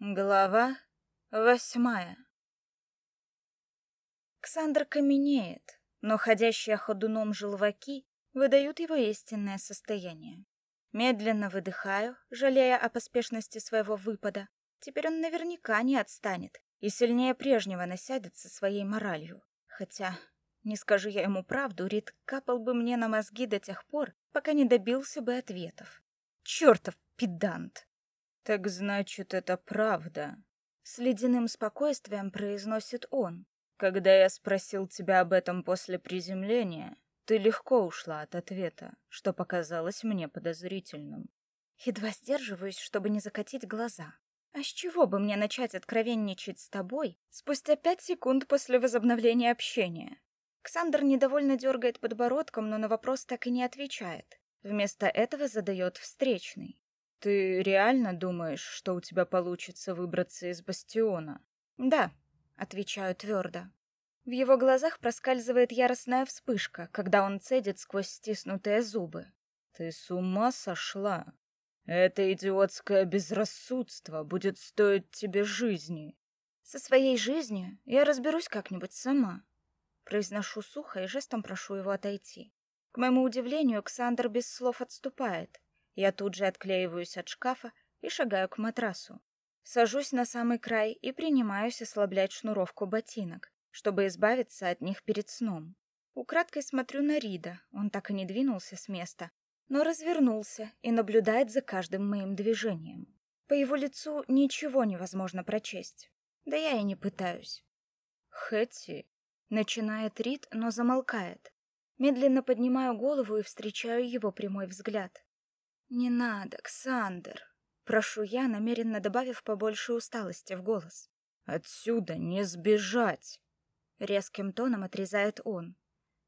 Глава восьмая Ксандр каменеет, но ходящие ходуном желваки выдают его истинное состояние. Медленно выдыхаю, жалея о поспешности своего выпада. Теперь он наверняка не отстанет и сильнее прежнего насядет со своей моралью. Хотя, не скажу я ему правду, Рид капал бы мне на мозги до тех пор, пока не добился бы ответов. Чертов педант! «Так значит, это правда», — с ледяным спокойствием произносит он. «Когда я спросил тебя об этом после приземления, ты легко ушла от ответа, что показалось мне подозрительным». Едва сдерживаюсь, чтобы не закатить глаза. А с чего бы мне начать откровенничать с тобой спустя пять секунд после возобновления общения? Ксандр недовольно дергает подбородком, но на вопрос так и не отвечает. Вместо этого задает встречный. Ты реально думаешь, что у тебя получится выбраться из бастиона? Да, отвечаю твердо. В его глазах проскальзывает яростная вспышка, когда он цедит сквозь стиснутые зубы. Ты с ума сошла? Это идиотское безрассудство будет стоить тебе жизни. Со своей жизнью я разберусь как-нибудь сама. Произношу сухо и жестом прошу его отойти. К моему удивлению, Ксандр без слов отступает, я тут же отклеиваюсь от шкафа и шагаю к матрасу. Сажусь на самый край и принимаюсь ослаблять шнуровку ботинок, чтобы избавиться от них перед сном. Украдкой смотрю на Рида, он так и не двинулся с места, но развернулся и наблюдает за каждым моим движением. По его лицу ничего невозможно прочесть. Да я и не пытаюсь. «Хэти», — начинает Рид, но замолкает. Медленно поднимаю голову и встречаю его прямой взгляд. «Не надо, Ксандр!» Прошу я, намеренно добавив побольше усталости в голос. «Отсюда не сбежать!» Резким тоном отрезает он.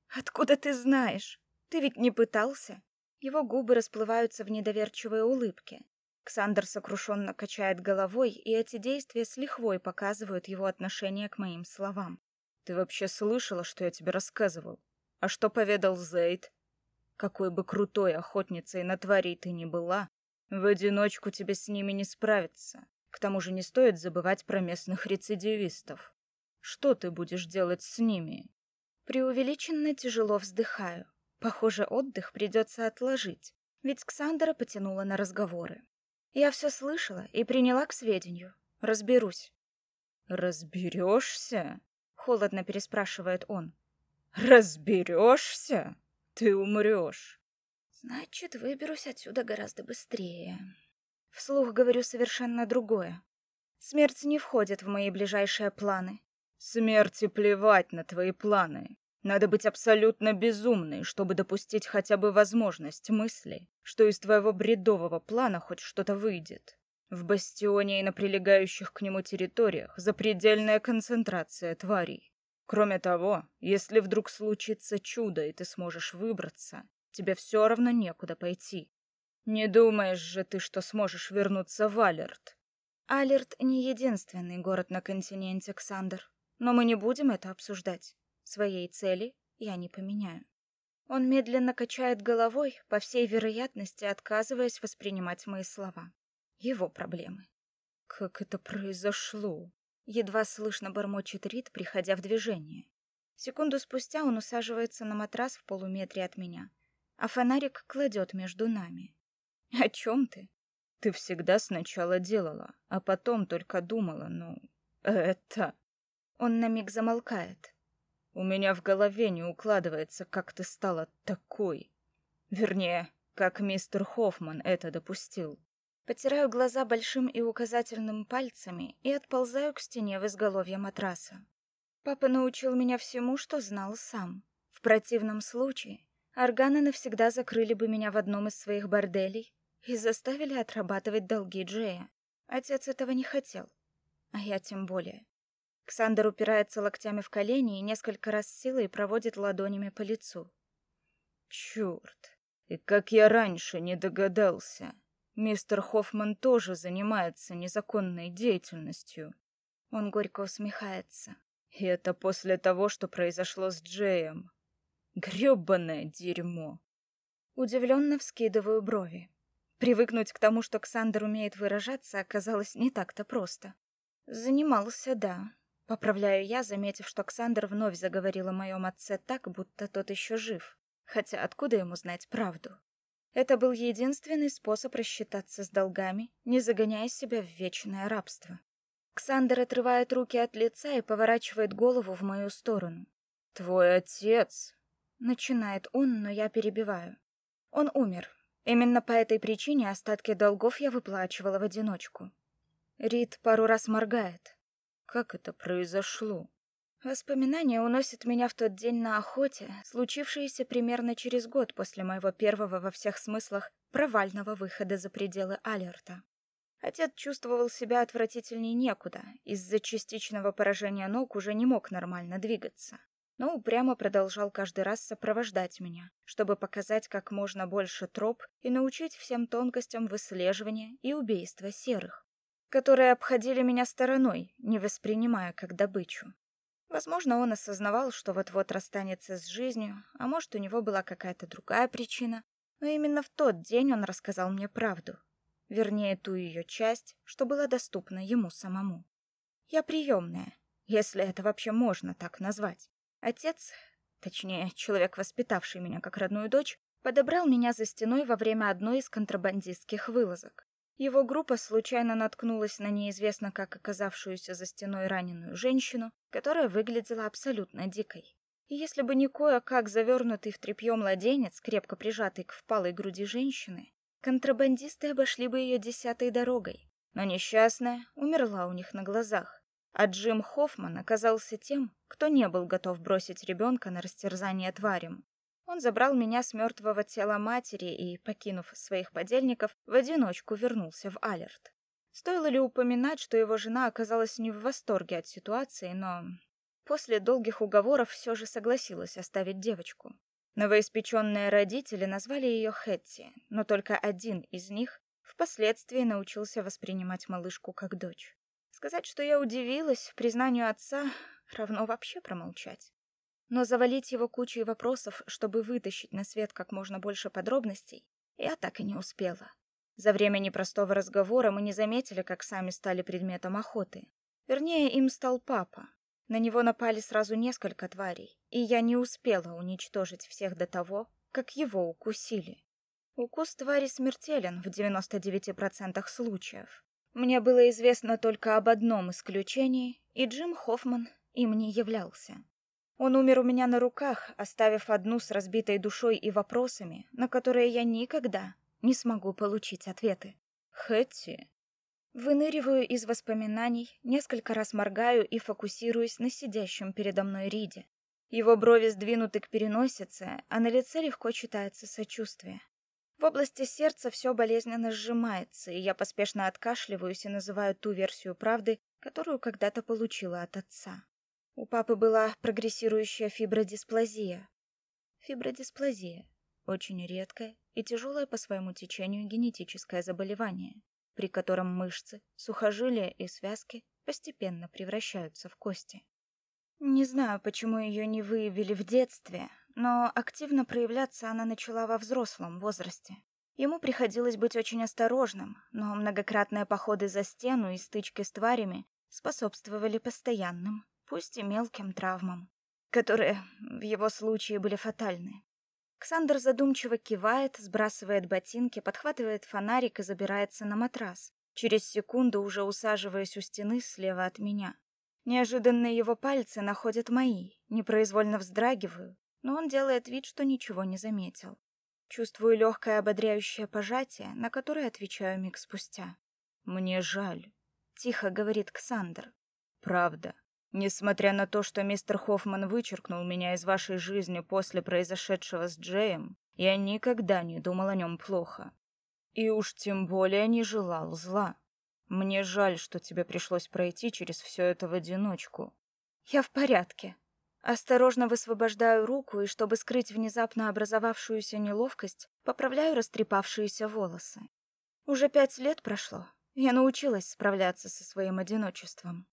«Откуда ты знаешь? Ты ведь не пытался?» Его губы расплываются в недоверчивой улыбке. Ксандр сокрушенно качает головой, и эти действия с лихвой показывают его отношение к моим словам. «Ты вообще слышала, что я тебе рассказывал? А что поведал Зейд? Какой бы крутой охотницей на тварей ты ни была, в одиночку тебе с ними не справиться. К тому же не стоит забывать про местных рецидивистов. Что ты будешь делать с ними? Преувеличенно тяжело вздыхаю. Похоже, отдых придется отложить, ведь Ксандра потянула на разговоры. Я все слышала и приняла к сведению. Разберусь. «Разберешься?» — холодно переспрашивает он. «Разберешься?» Ты умрешь. Значит, выберусь отсюда гораздо быстрее. Вслух говорю совершенно другое. Смерть не входит в мои ближайшие планы. Смерти плевать на твои планы. Надо быть абсолютно безумной, чтобы допустить хотя бы возможность мысли, что из твоего бредового плана хоть что-то выйдет. В бастионе и на прилегающих к нему территориях запредельная концентрация тварей. Кроме того, если вдруг случится чудо, и ты сможешь выбраться, тебе все равно некуда пойти. Не думаешь же ты, что сможешь вернуться в Алерт? Алерт не единственный город на континенте, Ксандр. Но мы не будем это обсуждать. Своей цели я не поменяю. Он медленно качает головой, по всей вероятности отказываясь воспринимать мои слова. Его проблемы. Как это произошло? Едва слышно бормочет Рид, приходя в движение. Секунду спустя он усаживается на матрас в полуметре от меня, а фонарик кладет между нами. «О чем ты?» «Ты всегда сначала делала, а потом только думала, ну, это...» Он на миг замолкает. «У меня в голове не укладывается, как ты стала такой. Вернее, как мистер Хоффман это допустил. Потираю глаза большим и указательным пальцами и отползаю к стене в изголовье матраса. Папа научил меня всему, что знал сам. В противном случае органы навсегда закрыли бы меня в одном из своих борделей и заставили отрабатывать долги Джея. Отец этого не хотел, а я тем более. Ксандер упирается локтями в колени и несколько раз силой проводит ладонями по лицу. Черт, и как я раньше не догадался. Мистер Хоффман тоже занимается незаконной деятельностью. Он горько усмехается. И это после того, что произошло с Джеем. Грёбаное дерьмо. Удивленно вскидываю брови. Привыкнуть к тому, что Ксандер умеет выражаться, оказалось не так-то просто. Занимался, да. Поправляю я, заметив, что Ксандер вновь заговорил о моем отце так, будто тот еще жив. Хотя откуда ему знать правду? Это был единственный способ рассчитаться с долгами, не загоняя себя в вечное рабство. Ксандер отрывает руки от лица и поворачивает голову в мою сторону. «Твой отец...» Начинает он, но я перебиваю. Он умер. Именно по этой причине остатки долгов я выплачивала в одиночку. Рид пару раз моргает. Как это произошло? Воспоминания уносят меня в тот день на охоте, случившееся примерно через год после моего первого во всех смыслах провального выхода за пределы Алерта. Отец чувствовал себя отвратительней некуда, из-за частичного поражения ног уже не мог нормально двигаться но упрямо продолжал каждый раз сопровождать меня, чтобы показать как можно больше троп и научить всем тонкостям выслеживания и убийства серых, которые обходили меня стороной, не воспринимая как добычу. Возможно, он осознавал, что вот-вот расстанется с жизнью, а может, у него была какая-то другая причина, но именно в тот день он рассказал мне правду, вернее, ту ее часть, что была доступна ему самому. Я приемная, если это вообще можно так назвать. Отец, точнее, человек, воспитавший меня как родную дочь, подобрал меня за стеной во время одной из контрабандистских вылазок. Его группа случайно наткнулась на неизвестно как оказавшуюся за стеной раненую женщину, которая выглядела абсолютно дикой. И если бы не кое-как завернутый в тряпье младенец, крепко прижатый к впалой груди женщины, контрабандисты обошли бы ее десятой дорогой. Но несчастная умерла у них на глазах. А Джим Хоффман оказался тем, кто не был готов бросить ребенка на растерзание тварям. Он забрал меня с мертвого тела матери и, покинув своих подельников, в одиночку вернулся в Алерт. Стоило ли упоминать, что его жена оказалась не в восторге от ситуации, но после долгих уговоров все же согласилась оставить девочку. Новоиспеченные родители назвали ее Хэтти, но только один из них впоследствии научился воспринимать малышку как дочь. Сказать, что я удивилась признанию отца, равно вообще промолчать. Но завалить его кучей вопросов, чтобы вытащить на свет как можно больше подробностей, я так и не успела. За время непростого разговора мы не заметили, как сами стали предметом охоты. Вернее, им стал папа. На него напали сразу несколько тварей, и я не успела уничтожить всех до того, как его укусили. Укус твари смертелен в 99% случаев. Мне было известно только об одном исключении, и Джим Хоффман им не являлся. Он умер у меня на руках, оставив одну с разбитой душой и вопросами, на которые я никогда не смогу получить ответы. Хэтти. Выныриваю из воспоминаний, несколько раз моргаю и фокусируюсь на сидящем передо мной Риде. Его брови сдвинуты к переносице, а на лице легко читается сочувствие. В области сердца все болезненно сжимается, и я поспешно откашливаюсь и называю ту версию правды, которую когда-то получила от отца. У папы была прогрессирующая фибродисплазия. Фибродисплазия – очень редкое и тяжелое по своему течению генетическое заболевание, при котором мышцы, сухожилия и связки постепенно превращаются в кости. Не знаю, почему ее не выявили в детстве, но активно проявляться она начала во взрослом возрасте. Ему приходилось быть очень осторожным, но многократные походы за стену и стычки с тварями способствовали постоянным, пусть и мелким травмам, которые в его случае были фатальны. Ксандр задумчиво кивает, сбрасывает ботинки, подхватывает фонарик и забирается на матрас, через секунду уже усаживаясь у стены слева от меня. Неожиданно его пальцы находят мои, непроизвольно вздрагиваю, но он делает вид, что ничего не заметил. Чувствую легкое ободряющее пожатие, на которое отвечаю миг спустя. «Мне жаль», — тихо говорит Ксандр. «Правда. Несмотря на то, что мистер Хоффман вычеркнул меня из вашей жизни после произошедшего с Джеем, я никогда не думал о нем плохо. И уж тем более не желал зла. Мне жаль, что тебе пришлось пройти через все это в одиночку». «Я в порядке», Осторожно высвобождаю руку и, чтобы скрыть внезапно образовавшуюся неловкость, поправляю растрепавшиеся волосы. Уже пять лет прошло. Я научилась справляться со своим одиночеством.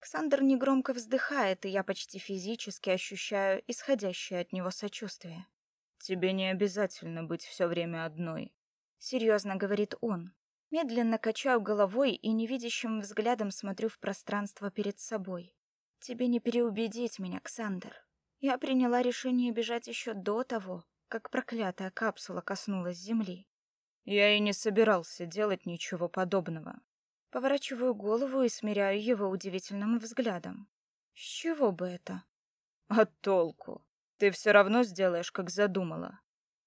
Ксандр негромко вздыхает, и я почти физически ощущаю исходящее от него сочувствие. Тебе не обязательно быть все время одной. серьезно говорит он. Медленно качаю головой и невидящим взглядом смотрю в пространство перед собой. Тебе не переубедить меня, Ксандер. Я приняла решение бежать еще до того, как проклятая капсула коснулась земли. Я и не собирался делать ничего подобного. Поворачиваю голову и смиряю его удивительным взглядом. С чего бы это? А толку? Ты все равно сделаешь, как задумала.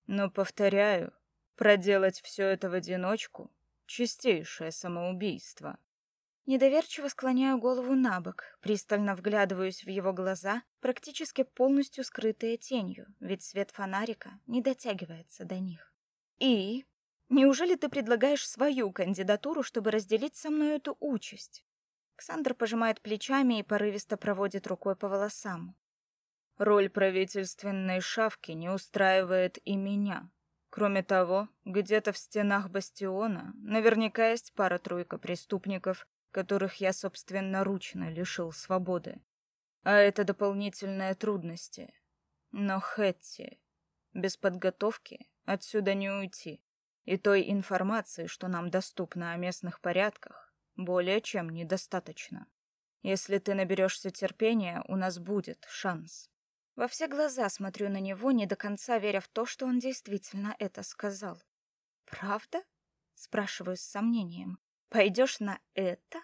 Но повторяю, проделать все это в одиночку чистейшее самоубийство. Недоверчиво склоняю голову на бок, пристально вглядываюсь в его глаза, практически полностью скрытые тенью, ведь свет фонарика не дотягивается до них. И неужели ты предлагаешь свою кандидатуру, чтобы разделить со мной эту участь? Ксандр пожимает плечами и порывисто проводит рукой по волосам. Роль правительственной шавки не устраивает и меня. Кроме того, где-то в стенах бастиона наверняка есть пара-тройка преступников, которых я собственноручно лишил свободы. А это дополнительные трудности. Но Хэтти, без подготовки отсюда не уйти. И той информации, что нам доступно о местных порядках, более чем недостаточно. Если ты наберешься терпения, у нас будет шанс. Во все глаза смотрю на него, не до конца веря в то, что он действительно это сказал. «Правда?» — спрашиваю с сомнением. «Пойдешь на это?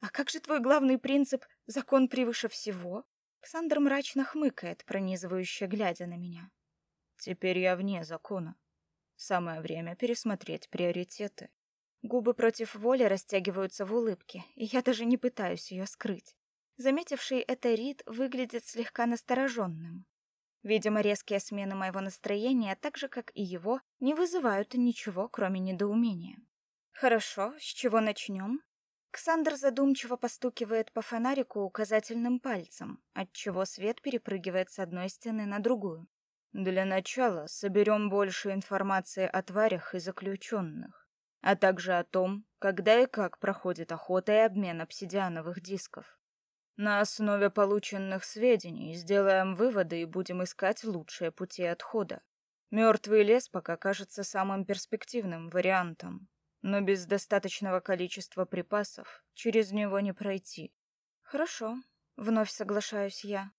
А как же твой главный принцип «закон превыше всего»?» Александр мрачно хмыкает, пронизывающе глядя на меня. «Теперь я вне закона. Самое время пересмотреть приоритеты». Губы против воли растягиваются в улыбке, и я даже не пытаюсь ее скрыть. Заметивший это Рид выглядит слегка настороженным. Видимо, резкие смены моего настроения, так же, как и его, не вызывают ничего, кроме недоумения. «Хорошо, с чего начнем?» Ксандр задумчиво постукивает по фонарику указательным пальцем, отчего свет перепрыгивает с одной стены на другую. «Для начала соберем больше информации о тварях и заключенных, а также о том, когда и как проходит охота и обмен обсидиановых дисков. На основе полученных сведений сделаем выводы и будем искать лучшие пути отхода. Мертвый лес пока кажется самым перспективным вариантом, но без достаточного количества припасов через него не пройти. Хорошо, вновь соглашаюсь я.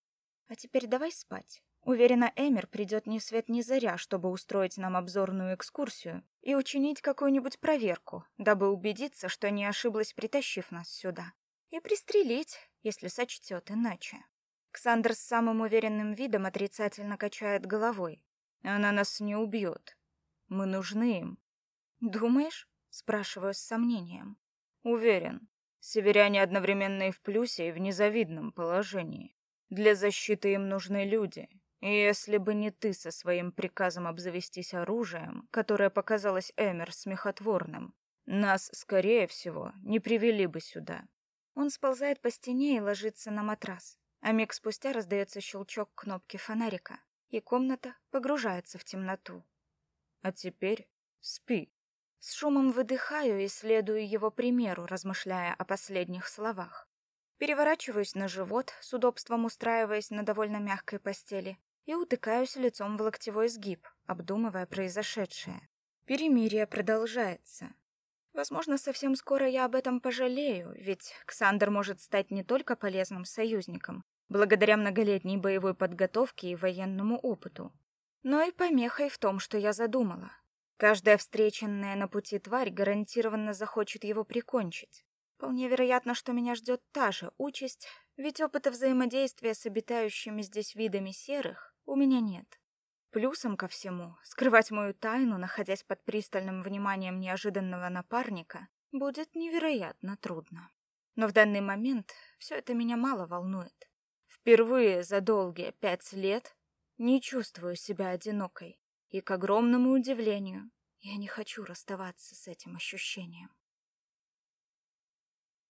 А теперь давай спать. Уверена, Эмер придет ни свет ни заря, чтобы устроить нам обзорную экскурсию и учинить какую-нибудь проверку, дабы убедиться, что не ошиблась, притащив нас сюда. И пристрелить, если сочтет иначе. Ксандр с самым уверенным видом отрицательно качает головой. Она нас не убьет. Мы нужны им. Думаешь? Спрашиваю с сомнением. Уверен. Северяне одновременно и в плюсе, и в незавидном положении. Для защиты им нужны люди. Если бы не ты со своим приказом обзавестись оружием, которое показалось Эмер смехотворным, нас, скорее всего, не привели бы сюда. Он сползает по стене и ложится на матрас. А миг спустя раздается щелчок кнопки фонарика, и комната погружается в темноту. А теперь спи. С шумом выдыхаю и следую его примеру, размышляя о последних словах. Переворачиваюсь на живот, с удобством устраиваясь на довольно мягкой постели, и утыкаюсь лицом в локтевой сгиб, обдумывая произошедшее. Перемирие продолжается. Возможно, совсем скоро я об этом пожалею, ведь Ксандр может стать не только полезным союзником, благодаря многолетней боевой подготовке и военному опыту, но и помехой в том, что я задумала. Каждая встреченная на пути тварь гарантированно захочет его прикончить. Вполне вероятно, что меня ждет та же участь, ведь опыта взаимодействия с обитающими здесь видами серых у меня нет. Плюсом ко всему, скрывать мою тайну, находясь под пристальным вниманием неожиданного напарника, будет невероятно трудно. Но в данный момент все это меня мало волнует. Впервые за долгие пять лет не чувствую себя одинокой. И, к огромному удивлению, я не хочу расставаться с этим ощущением.